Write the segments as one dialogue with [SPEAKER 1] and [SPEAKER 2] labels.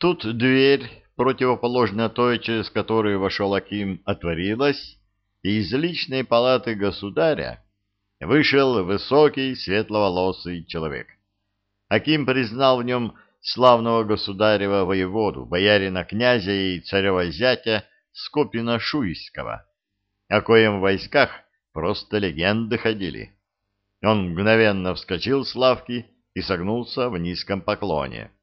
[SPEAKER 1] Тут дверь, противоположная той, через которую вошел Аким, отворилась, и из личной палаты государя вышел высокий светловолосый человек. Аким признал в нем славного государева воеводу, боярина князя и царева зятя Скопина-Шуйского, о коем в войсках просто легенды ходили. Он мгновенно вскочил с лавки и согнулся в низком поклоне. —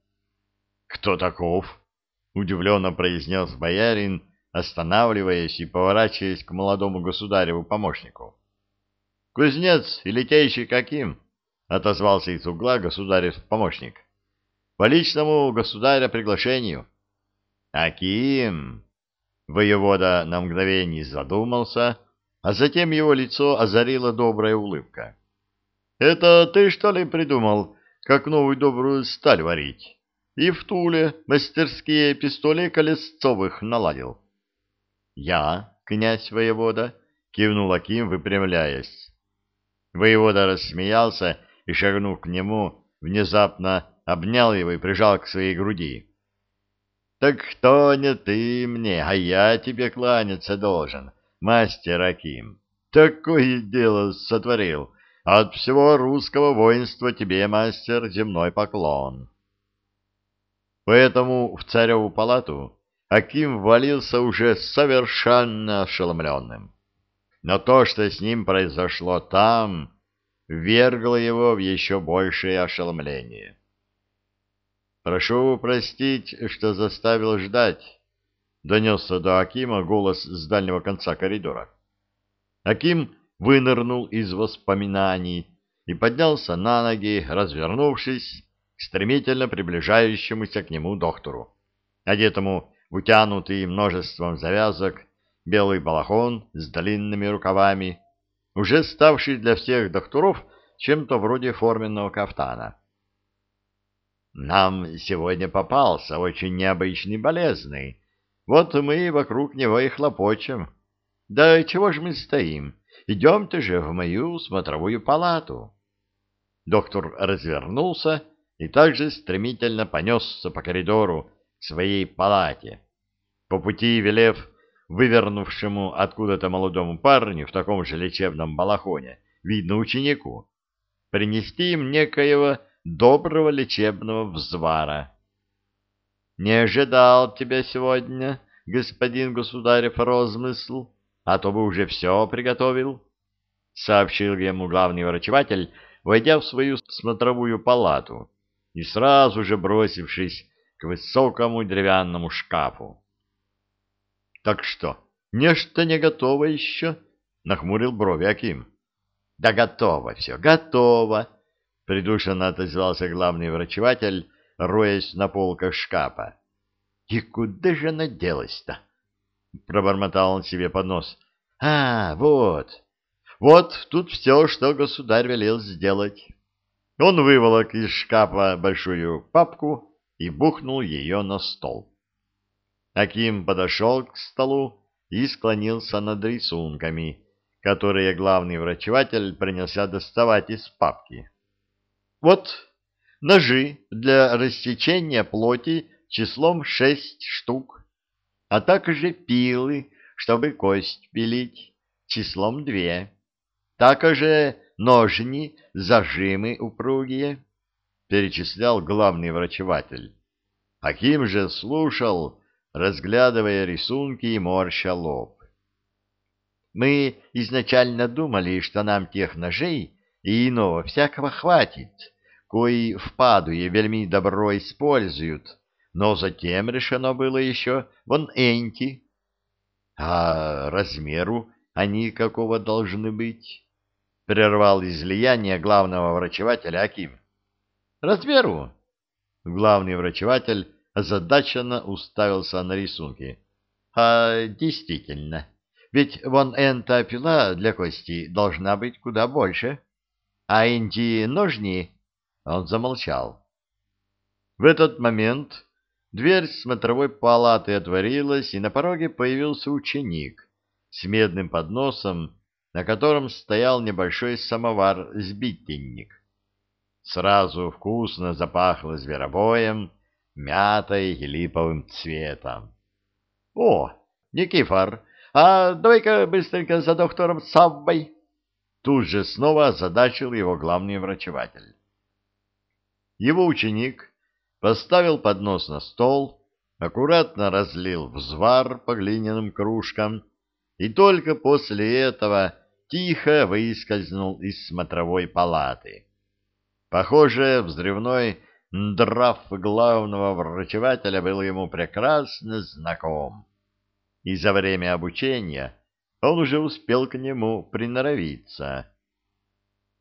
[SPEAKER 1] Кто таков? — удивленно произнес боярин, останавливаясь и поворачиваясь к молодому государеву помощнику. — Кузнец и летящий каким? — отозвался из угла государев помощник. — По личному государя приглашению. — Аким! Воевода на мгновение задумался, а затем его лицо озарила добрая улыбка. — Это ты, что ли, придумал, как новую добрую сталь варить? И в Туле мастерские пистоли Колесцовых наладил. — Я, князь воевода, — кивнул Аким, выпрямляясь. Воевода рассмеялся и, шагнув к нему, внезапно обнял его и прижал к своей груди. — Так кто не ты мне, а я тебе кланяться должен, мастер Аким. Такое дело сотворил. От всего русского воинства тебе, мастер, земной поклон. Поэтому в цареву палату Аким ввалился уже совершенно ошеломленным. Но то, что с ним произошло там, вергло его в еще большее ошеломление. «Прошу простить, что заставил ждать», — донесся до Акима голос с дальнего конца коридора. Аким вынырнул из воспоминаний и поднялся на ноги, развернувшись к стремительно приближающемуся к нему доктору, одетому в утянутый множеством завязок белый балахон с длинными рукавами, уже ставший для всех докторов чем-то вроде форменного кафтана. Нам сегодня попался очень необычный болезный. Вот мы вокруг него и хлопочем. Да чего ж мы стоим? Идемте же в мою смотровую палату. Доктор развернулся и также стремительно понесся по коридору к своей палате. По пути велев вывернувшему откуда-то молодому парню в таком же лечебном балахоне, видно ученику, принести им некоего доброго лечебного взвара. Не ожидал тебя сегодня, господин государев розмысл, а то бы уже все приготовил, — сообщил ему главный врачеватель, войдя в свою смотровую палату и сразу же бросившись к высокому деревянному шкафу. — Так что, нечто не готово еще? — нахмурил брови Аким. — Да готово все, готово, Придушенно отозвался главный врачеватель, роясь на полках шкафа. — И куда же она делась-то? — пробормотал он себе под нос. — А, вот. Вот тут все, что государь велел сделать. Он выволок из шкафа большую папку и бухнул ее на стол. Аким подошел к столу и склонился над рисунками, которые главный врачеватель принялся доставать из папки. Вот ножи для рассечения плоти числом шесть штук, а также пилы, чтобы кость пилить, числом две, также ножни, зажимы упругие, перечислял главный врачеватель. Аким же слушал, разглядывая рисунки и морща лоб. Мы изначально думали, что нам тех ножей и иного всякого хватит, кои в падуе вельми добро используют, но затем решено было еще вон энти. А размеру они какого должны быть? Прервал излияние главного врачевателя Аким. Размеру? Главный врачеватель озадаченно уставился на рисунки. А действительно, ведь вон энта пила для кости должна быть куда больше. А инди ножни... Он замолчал. В этот момент дверь смотровой палаты отворилась, и на пороге появился ученик с медным подносом, на котором стоял небольшой самовар-сбитенник. Сразу вкусно запахло зверобоем, мятой и липовым цветом. — О, Никифор, а давай-ка быстренько за доктором Саввой. Тут же снова озадачил его главный врачеватель. Его ученик поставил поднос на стол, аккуратно разлил взвар по глиняным кружкам и только после этого тихо выскользнул из смотровой палаты. Похоже, взрывной нрав главного врачевателя был ему прекрасно знаком. И за время обучения он уже успел к нему приноровиться.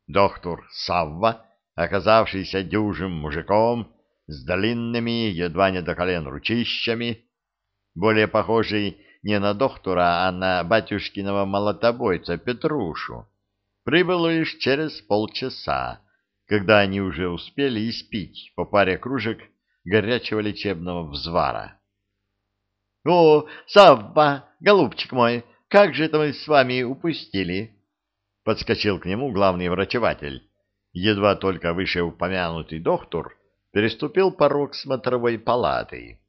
[SPEAKER 1] Доктор Савва, оказавшийся дюжим мужиком с длинными, едва не до колен ручищами, более похожий не на доктора, а на батюшкиного молотобойца Петрушу, прибыл лишь через полчаса, когда они уже успели испить по паре кружек горячего лечебного взвара. — О, Савва, голубчик мой, как же это мы с вами упустили? — подскочил к нему главный врачеватель. Едва только вышеупомянутый доктор переступил порог смотровой палаты. —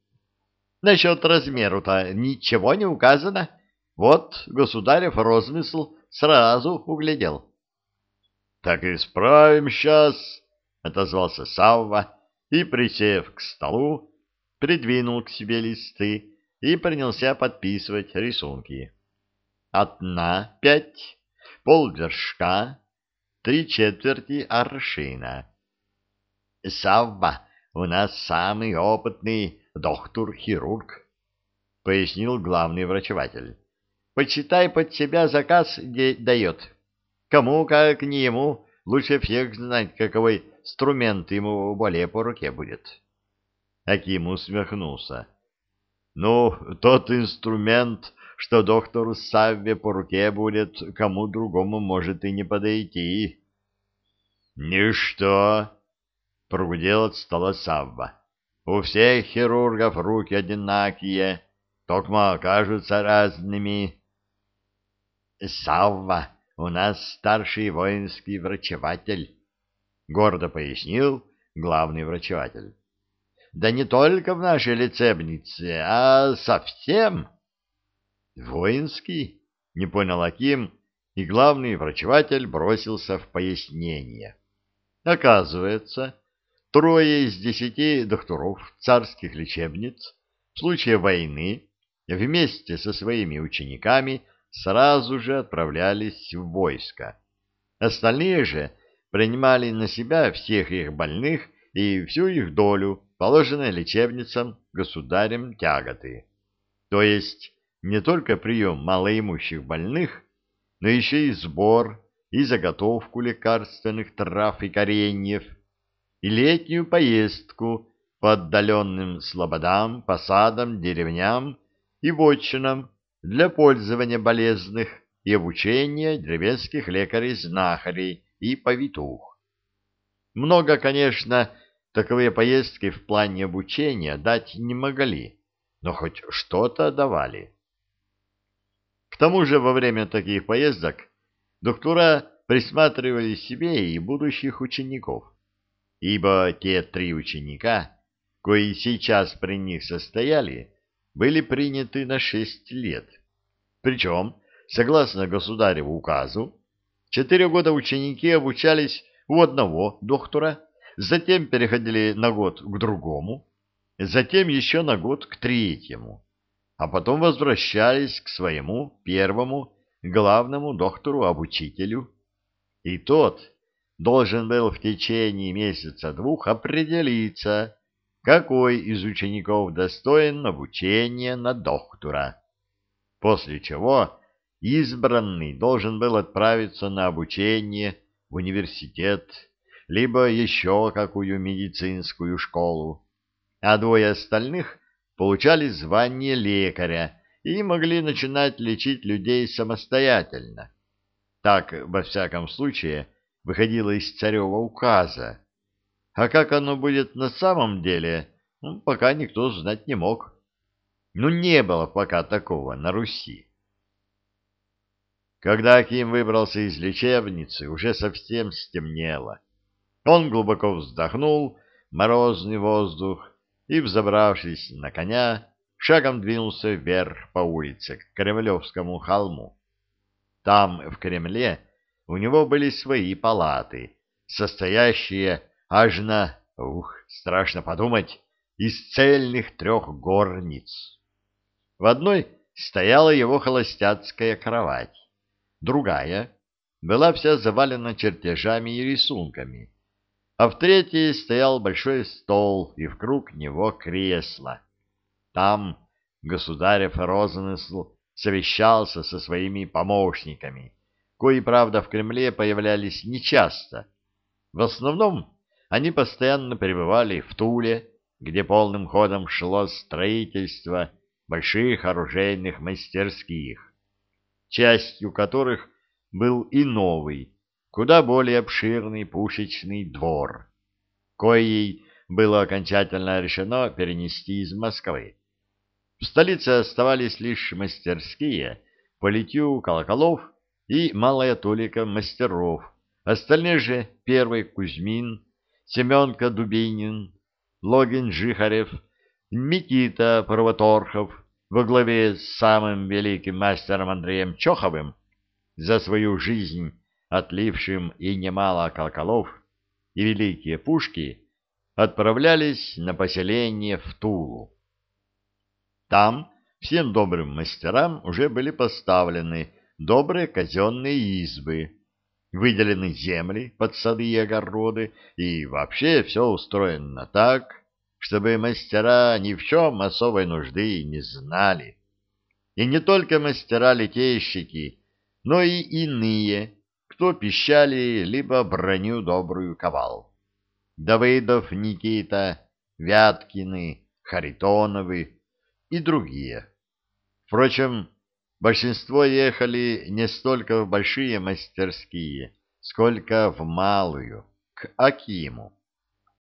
[SPEAKER 1] Насчет размеру-то ничего не указано. Вот государев розмысл сразу углядел. — Так и справим сейчас, — отозвался Савва и, присев к столу, придвинул к себе листы и принялся подписывать рисунки. Одна пять, полвершка, три четверти аршина. Савва у нас самый опытный доктор-хирург, — пояснил главный врачеватель. Почитай под себя заказ дает. Кому, как не ему, лучше всех знать, каковой инструмент ему более по руке будет. Аким усмехнулся. Ну, тот инструмент, что доктору Савве по руке будет, кому другому может и не подойти. — Ничто, — прогудел от стола Савва. — У всех хирургов руки одинакие, токма кажутся разными. — Савва у нас старший воинский врачеватель, — гордо пояснил главный врачеватель. — Да не только в нашей лечебнице, а совсем. — Воинский? — не понял Аким, и главный врачеватель бросился в пояснение. Оказывается, трое из десяти докторов царских лечебниц в случае войны вместе со своими учениками – сразу же отправлялись в войско. Остальные же принимали на себя всех их больных и всю их долю, положенной лечебницам государем тяготы. То есть не только прием малоимущих больных, но еще и сбор и заготовку лекарственных трав и кореньев, и летнюю поездку по отдаленным слободам, посадам, деревням и вотчинам для пользования болезных и обучения деревенских лекарей-знахарей и повитух. Много, конечно, таковые поездки в плане обучения дать не могли, но хоть что-то давали. К тому же во время таких поездок доктора присматривали себе и будущих учеников, ибо те три ученика, кои сейчас при них состояли, были приняты на шесть лет. Причем, согласно государеву указу, четыре года ученики обучались у одного доктора, затем переходили на год к другому, затем еще на год к третьему, а потом возвращались к своему первому главному доктору-обучителю. И тот должен был в течение месяца-двух определиться, какой из учеников достоин обучения на доктора, после чего избранный должен был отправиться на обучение в университет, либо еще какую медицинскую школу, а двое остальных получали звание лекаря и могли начинать лечить людей самостоятельно. Так, во всяком случае, выходило из царева указа, а как оно будет на самом деле, ну, пока никто знать не мог. Ну, не было пока такого на Руси. Когда Аким выбрался из лечебницы, уже совсем стемнело. Он глубоко вздохнул морозный воздух и, взобравшись на коня, шагом двинулся вверх по улице к Кремлевскому холму. Там, в Кремле, у него были свои палаты, состоящие аж на, ух, страшно подумать, из цельных трех горниц. В одной стояла его холостяцкая кровать, другая была вся завалена чертежами и рисунками, а в третьей стоял большой стол и вокруг него кресло. Там государев Розенесл совещался со своими помощниками, кои, правда, в Кремле появлялись нечасто. В основном они постоянно пребывали в Туле, где полным ходом шло строительство больших оружейных мастерских, частью которых был и новый, куда более обширный пушечный двор, коей было окончательно решено перенести из Москвы. В столице оставались лишь мастерские по литью колоколов и малая толика мастеров, остальные же Первый Кузьмин, Семенка Дубинин, Логин Жихарев, Микита Провоторхов во главе с самым великим мастером Андреем Чоховым за свою жизнь отлившим и немало колоколов, и великие пушки отправлялись на поселение в Тулу. Там всем добрым мастерам уже были поставлены добрые казенные избы, выделены земли под сады и огороды, и вообще все устроено так, чтобы мастера ни в чем особой нужды не знали. И не только мастера-литейщики, но и иные, кто пищали либо броню добрую ковал. Давыдов Никита, Вяткины, Харитоновы и другие. Впрочем, большинство ехали не столько в большие мастерские, сколько в малую, к Акиму.